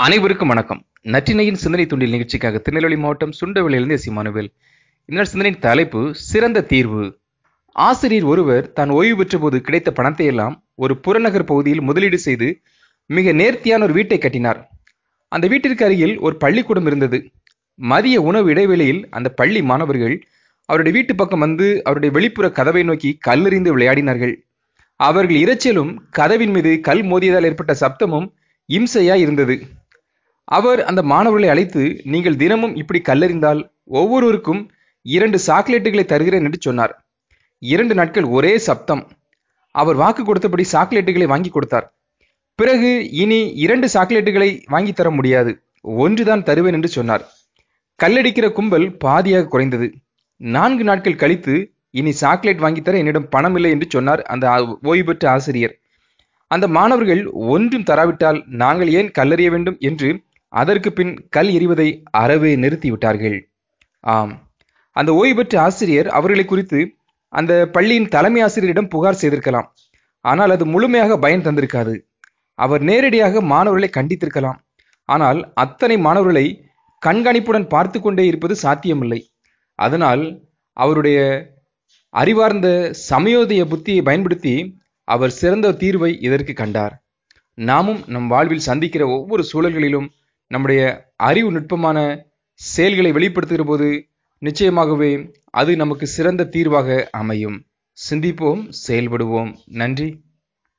அனைவருக்கும் வணக்கம். நற்றினையின் சிந்தனை துண்டில் நிகழ்ச்சிக்காக திருநெல்வேலி மாவட்டம் சுண்டவெளியிலிருந்து எஸ் மனுவில். இந்த சிந்தனையின் தலைப்பு சிறந்த தீர்வு. ஆசிரியர் ஒருவர் தான் ஓய்வு பெற்ற போது கிடைத்த பணத்தை எல்லாம் ஒரு புறநகர் பகுதியில் முதலீடு செய்து மிக நேர்த்தியான ஒரு வீட்டை கட்டினார். அந்த வீட்டிற்கு அருகில் ஒரு பள்ளிக்கூடம் இருந்தது. மதிய உணவு இடைவேளையில் அந்த பள்ளி மாணவர்கள் அவருடைய வீட்டு பக்கம் வந்து அவருடைய வெளிப்புற கதவை நோக்கி கல்லெறிந்து விளையாடினார்கள். அவர்கள் இரைச்சலும் கதவின் மீது கல் மோதியதால் ஏற்பட்ட சப்தமும் இம்சையா இருந்தது. அவர் அந்த மாணவர்களை அழைத்து நீங்கள் தினமும் இப்படி கல்லறிந்தால் ஒவ்வொருவருக்கும் இரண்டு சாக்லேட்டுகளை தருகிறேன் என்று சொன்னார். இரண்டு நாட்கள் ஒரே சப்தம். அவர் வாக்கு கொடுத்தபடி சாக்லேட்டுகளை வாங்கி கொடுத்தார். பிறகு இனி இரண்டு சாக்லேட்டுகளை வாங்கி தர முடியாது. ஒன்றுதான் தருவேன் என்று சொன்னார். கல்லடிக்கிற கும்பல் பாதியாக குறைந்தது. நான்கு நாட்கள் கழித்து இனி சாக்லேட் வாங்கித்தர என்னிடம் பணம் இல்லை என்று சொன்னார் அந்த ஓய்வு பெற்ற ஆசிரியர். அந்த மாணவர்கள் ஒன்றும் தராவிட்டால் நாங்கள் ஏன் கல்லறிய வேண்டும் என்று அதற்கு பின் கல் எறிவதை அறவே நிறுத்திவிட்டார்கள். ஆம். அந்த ஓய்வு பெற்ற ஆசிரியர் அவர்களை குறித்து அந்த பள்ளியின் தலைமை ஆசிரியரிடம் புகார் செய்திருக்கலாம். ஆனால் அது முழுமையாக பயன் தந்திருக்காது. அவர் நேரடியாக மாணவர்களை கண்டித்திருக்கலாம். ஆனால் அத்தனை மாணவர்களை கண்காணிப்புடன் பார்த்து கொண்டே இருப்பது சாத்தியமில்லை. அதனால் அவருடைய அறிவார்ந்த சமயோதய புத்தியை பயன்படுத்தி அவர் சிறந்த தீர்வை இதற்கு கண்டார். நாமும் நம் வாழ்வில் சந்திக்கிற ஒவ்வொரு சூழல்களிலும் நம்முடைய அறிவு நுட்பமான செயல்களை வெளிப்படுத்துகிற போது நிச்சயமாகவே அது நமக்கு சிறந்த தீர்வாக அமையும். சிந்திப்போம் செயல்படுவோம். நன்றி.